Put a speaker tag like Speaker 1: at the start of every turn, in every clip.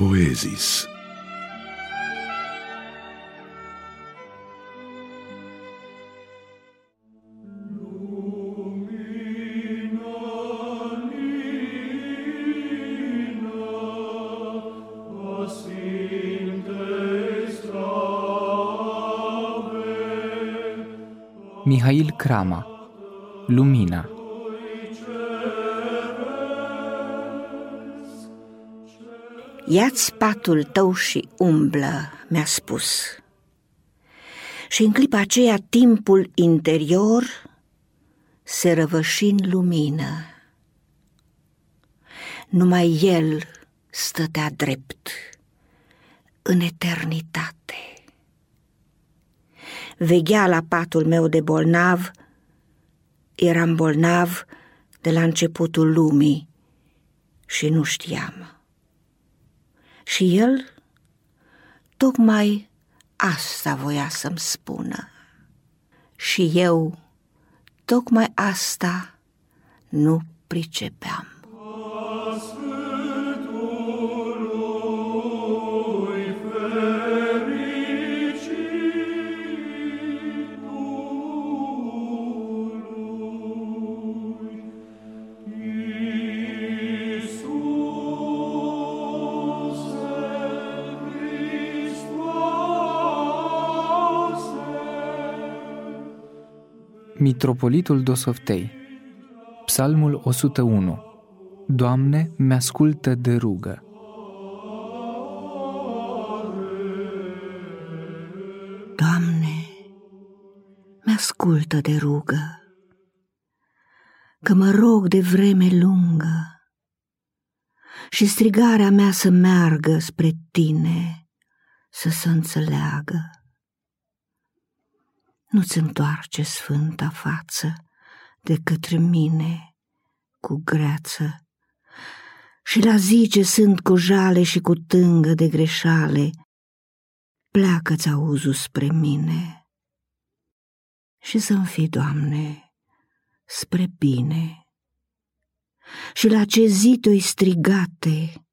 Speaker 1: Poezis.
Speaker 2: Mihail Crama Lumina
Speaker 3: Ia-ți patul tău și umblă, mi-a spus. Și în clipa aceea timpul interior se răvăși în lumină. Numai el stătea drept în eternitate. Veghea la patul meu de bolnav, eram bolnav de la începutul lumii și nu știam. Și el tocmai asta voia să-mi spună. Și eu tocmai asta nu pricepeam.
Speaker 2: Mitropolitul Dosoftei. Psalmul 101 Doamne, mi-ascultă de rugă.
Speaker 3: Doamne, mi-ascultă de rugă, că mă rog de vreme lungă și strigarea mea să meargă spre Tine, să se înțeleagă nu-ți întoarce sfânta față de către mine cu greață. Și la zi ce sunt cu jale și cu tângă de greșale, pleacă-ți auzul spre mine. Și să-mi fi, Doamne, spre bine. Și la ce zi tu strigate,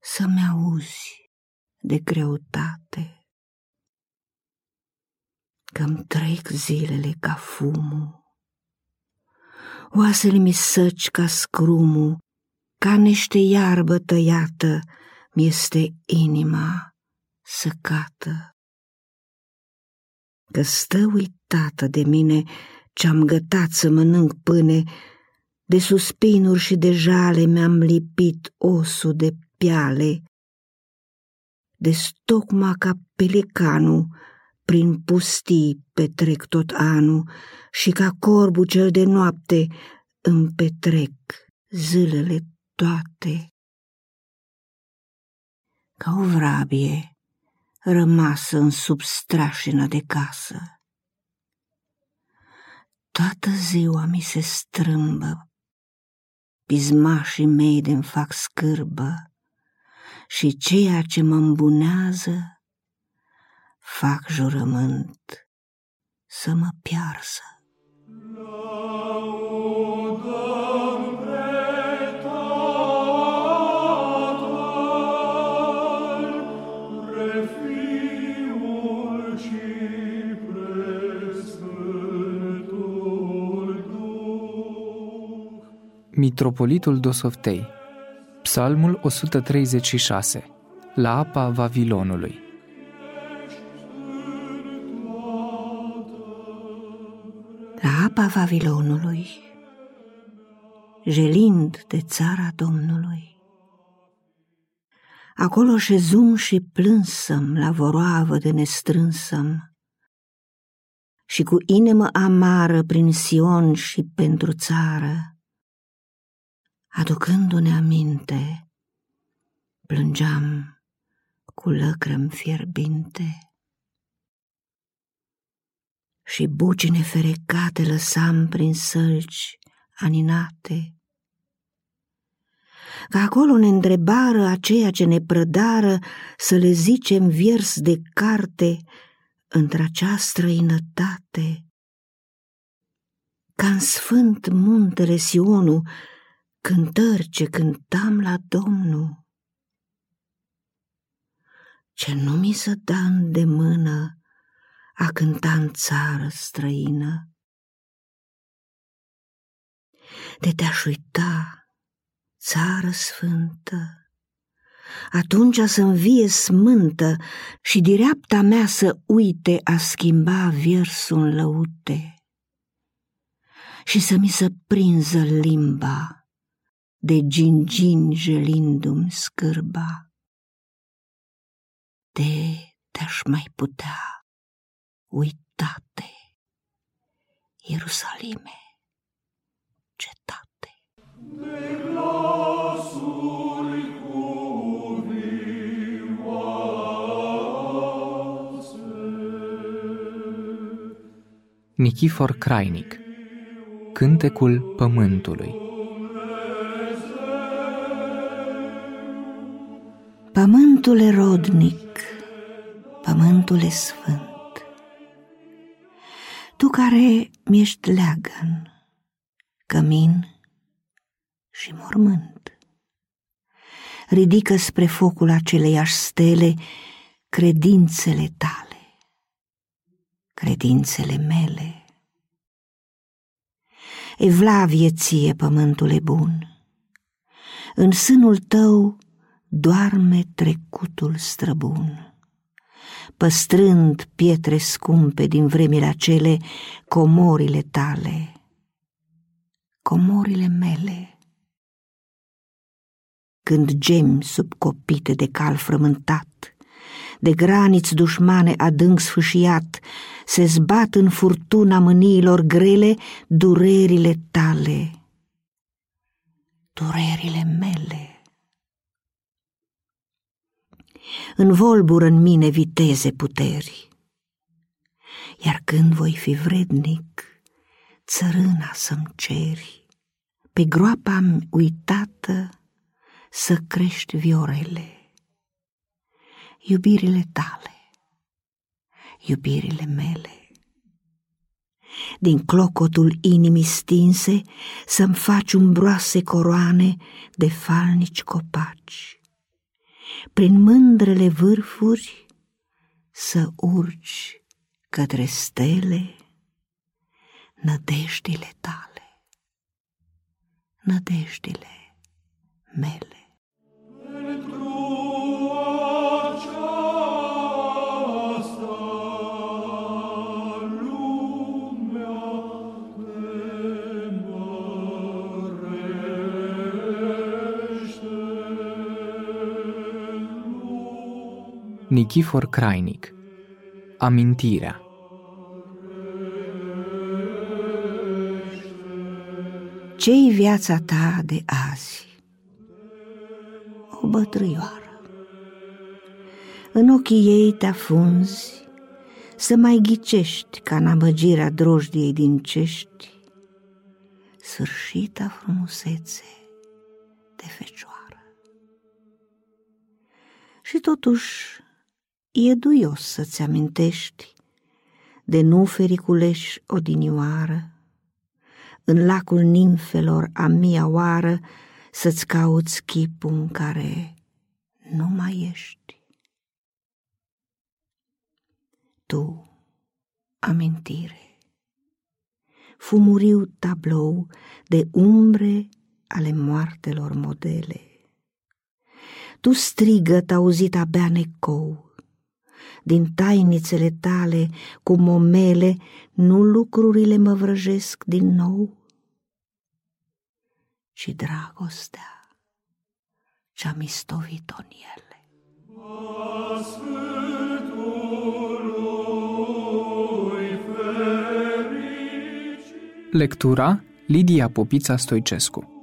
Speaker 3: să-mi auzi de greutate că-mi trec zilele ca fumul. Oasele mi săci ca scrumul, ca niște iarbă tăiată, mi-este inima săcată. Că stă uitată de mine ce-am gătat să mănânc pâne, de suspinuri și de jale mi-am lipit osul de piale, de stocma ca pelicanul prin pustii petrec tot anul și ca corbul cel de noapte îmi petrec zilele toate. Ca o vrabie rămasă în substrașină de casă. Toată ziua mi se strâmbă, pismașii mei de-mi fac scârbă și ceea ce mă îmbunează fac jurământ să mă piarsă.
Speaker 2: Mitropolitul Dosoftei. Psalmul 136 La apa Vavilonului
Speaker 3: la apa Vavilonului, jelind de țara Domnului. Acolo șezum și plânsăm la voroavă de nestrânsăm și cu inimă amară prin Sion și pentru țară, aducându-ne aminte, plângeam cu lăcrăm fierbinte și bucine ferecate lăsam prin sălci aninate. Că acolo ne întrebară aceea ce ne prădară să le zicem viers de carte într-acea străinătate. Ca în sfânt muntele Sionu, cântări ce cântam la Domnul. ce nu mi se dă de mână a cânta în țară străină. De te-aș uita, țară sfântă, atunci să-mi vie smântă și direapta mea să uite a schimba versul în lăute și să mi se prinză limba de gingin gelindu-mi scârba de te-aș mai putea uitate, Ierusalime, cetate. De
Speaker 2: Nichifor Crainic Cântecul Pământului
Speaker 3: Pământul rodnic pământul e sfânt. Tu care mi-ești leagăn, cămin și mormânt, ridică spre focul aceleiași stele credințele tale, credințele mele. Evlavie ție, pământule bun, în sânul tău doarme trecutul străbun păstrând pietre scumpe din vremile acele, comorile tale, comorile mele. Când gem sub copite de cal frământat, de graniți dușmane adânc sfâșiat, se zbat în furtuna mâniilor grele durerile tale, durerile mele învolbură în mine viteze puteri. Iar când voi fi vrednic, țărâna să-mi ceri, pe groapa uitată să crești viorele, iubirile tale, iubirile mele. Din clocotul inimii stinse să-mi faci umbroase coroane de falnici copaci prin mândrele vârfuri să urci către stele nădejdile tale, nădejdile mele.
Speaker 2: Nichifor Crainic Amintirea
Speaker 3: Ce-i viața ta de azi? O bătrâioară. În ochii ei te afunzi să mai ghicești ca în amăgirea drojdiei din cești sfârșita frumusețe de fecioară. Și totuși e duios să-ți amintești de nu fericuleș odinioară, în lacul nimfelor a mia oară să-ți cauți chipul în care nu mai ești. Tu, amintire, fumuriu tablou de umbre ale moartelor modele. Tu strigăt auzit abia necou, din tainițele tale cu momele, nu lucrurile mă vrăjesc din nou, ci dragostea ce-a mistovit-o în ele.
Speaker 2: Lectura Lidia Popița Stoicescu